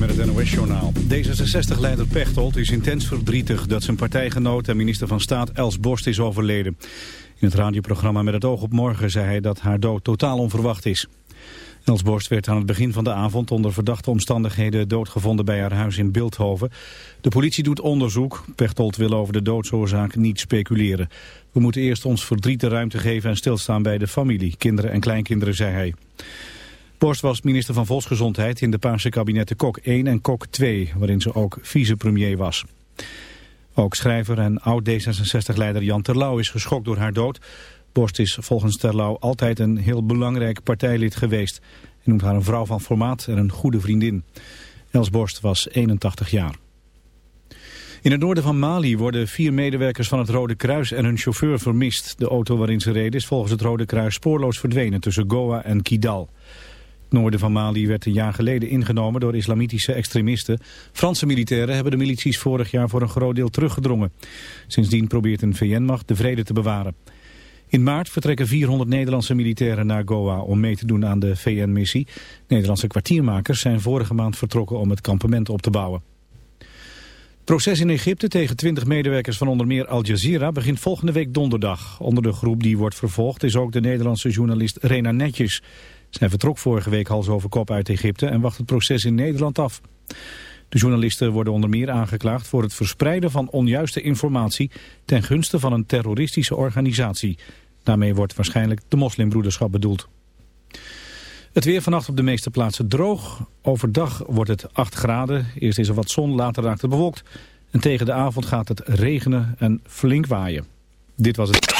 met het NOS-journaal. D66-leider Pechtold is intens verdrietig dat zijn partijgenoot en minister van Staat Els Borst is overleden. In het radioprogramma Met het oog op morgen zei hij dat haar dood totaal onverwacht is. Els Borst werd aan het begin van de avond onder verdachte omstandigheden doodgevonden bij haar huis in Beeldhoven. De politie doet onderzoek. Pechtold wil over de doodsoorzaak niet speculeren. We moeten eerst ons verdriet de ruimte geven en stilstaan bij de familie, kinderen en kleinkinderen, zei hij. Borst was minister van Volksgezondheid in de Paarse kabinetten Kok 1 en Kok 2, waarin ze ook vicepremier was. Ook schrijver en oud-D66-leider Jan Terlouw is geschokt door haar dood. Borst is volgens Terlouw altijd een heel belangrijk partijlid geweest. Hij noemt haar een vrouw van formaat en een goede vriendin. Els Borst was 81 jaar. In het noorden van Mali worden vier medewerkers van het Rode Kruis en hun chauffeur vermist. De auto waarin ze reden is volgens het Rode Kruis spoorloos verdwenen tussen Goa en Kidal noorden van Mali werd een jaar geleden ingenomen door islamitische extremisten. Franse militairen hebben de milities vorig jaar voor een groot deel teruggedrongen. Sindsdien probeert een VN-macht de vrede te bewaren. In maart vertrekken 400 Nederlandse militairen naar Goa om mee te doen aan de VN-missie. Nederlandse kwartiermakers zijn vorige maand vertrokken om het kampement op te bouwen. Het proces in Egypte tegen 20 medewerkers van onder meer Al Jazeera begint volgende week donderdag. Onder de groep die wordt vervolgd is ook de Nederlandse journalist Rena Netjes. Zij vertrok vorige week hals over kop uit Egypte en wacht het proces in Nederland af. De journalisten worden onder meer aangeklaagd voor het verspreiden van onjuiste informatie ten gunste van een terroristische organisatie. Daarmee wordt waarschijnlijk de moslimbroederschap bedoeld. Het weer vannacht op de meeste plaatsen droog. Overdag wordt het 8 graden. Eerst is er wat zon, later raakt het bewolkt. En tegen de avond gaat het regenen en flink waaien. Dit was het.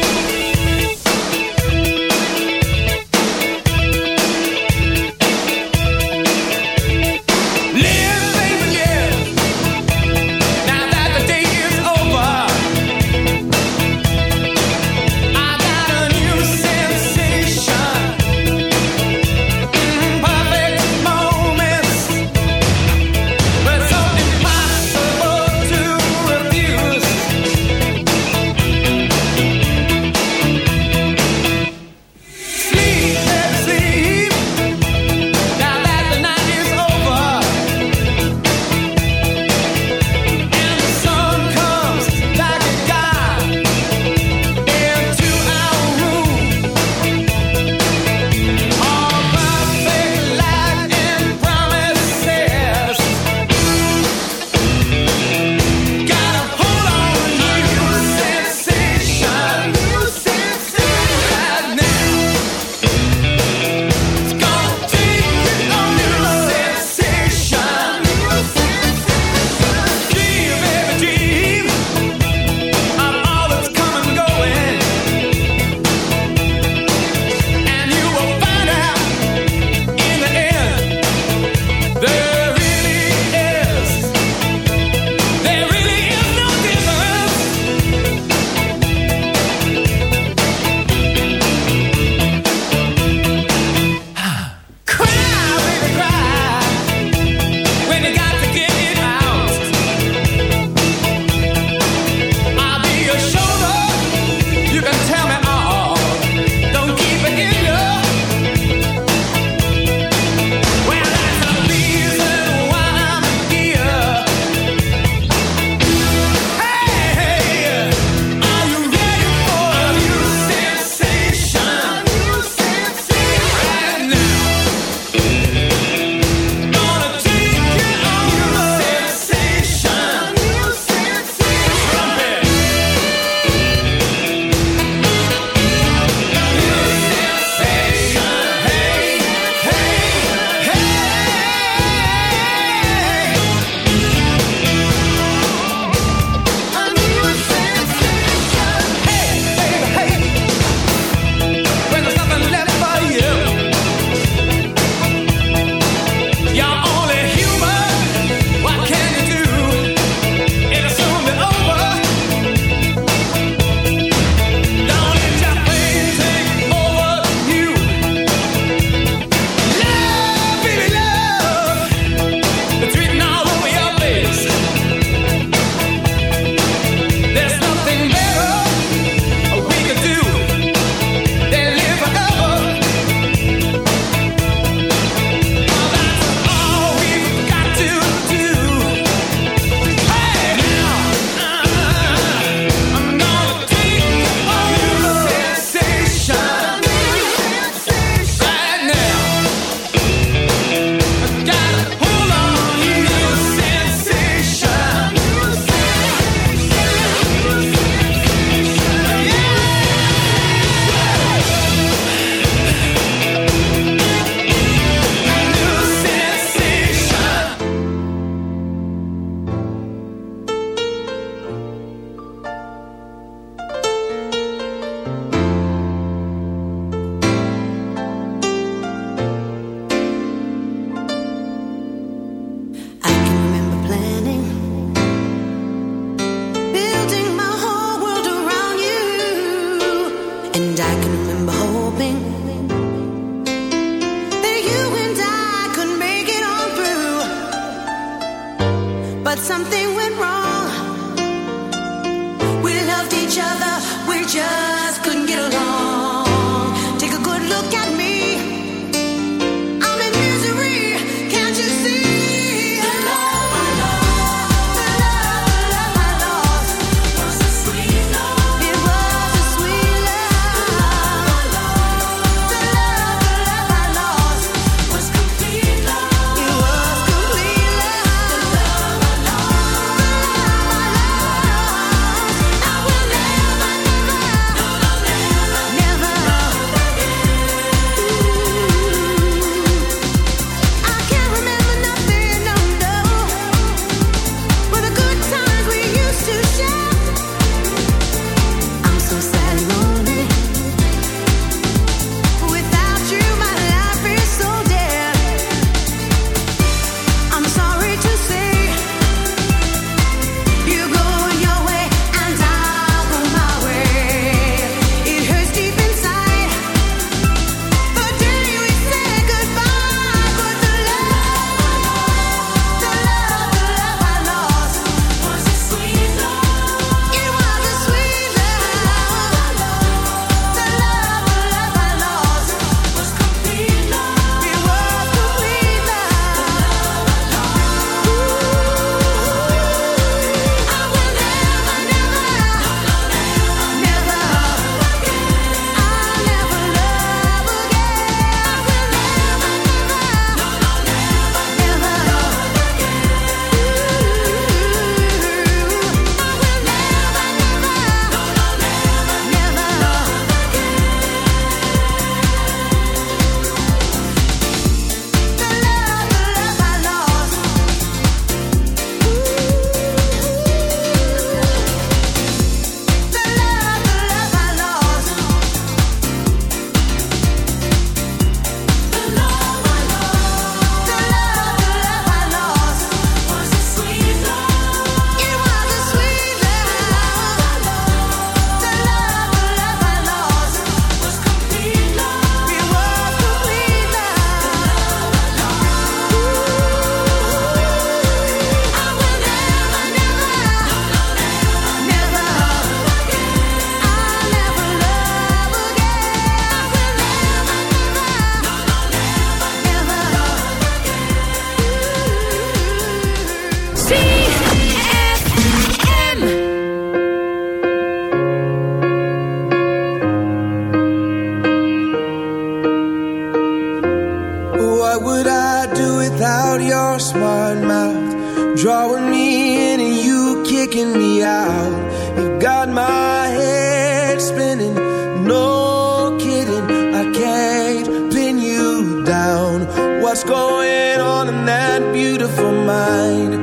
going on in that beautiful mind.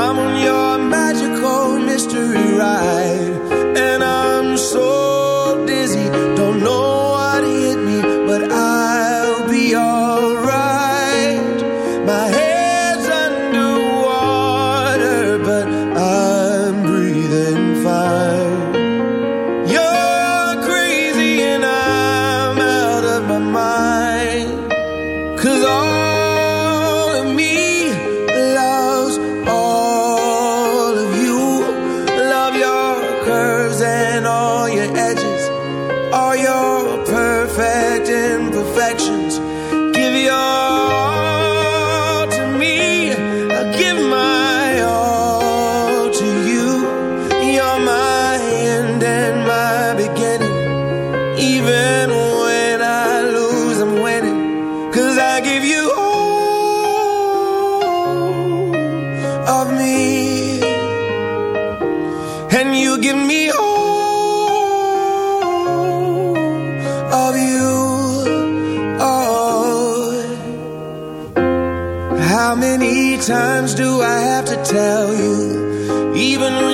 I'm on your magical mystery ride do I have to tell you? Even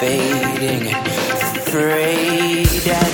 Fading, afraid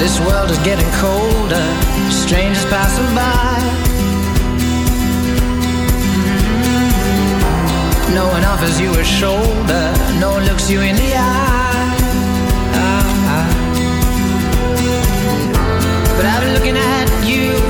This world is getting colder, strangers passing by. Mm-hmm. No one offers you a shoulder, no one looks you in the eye. Ah, ah. But I've been looking at you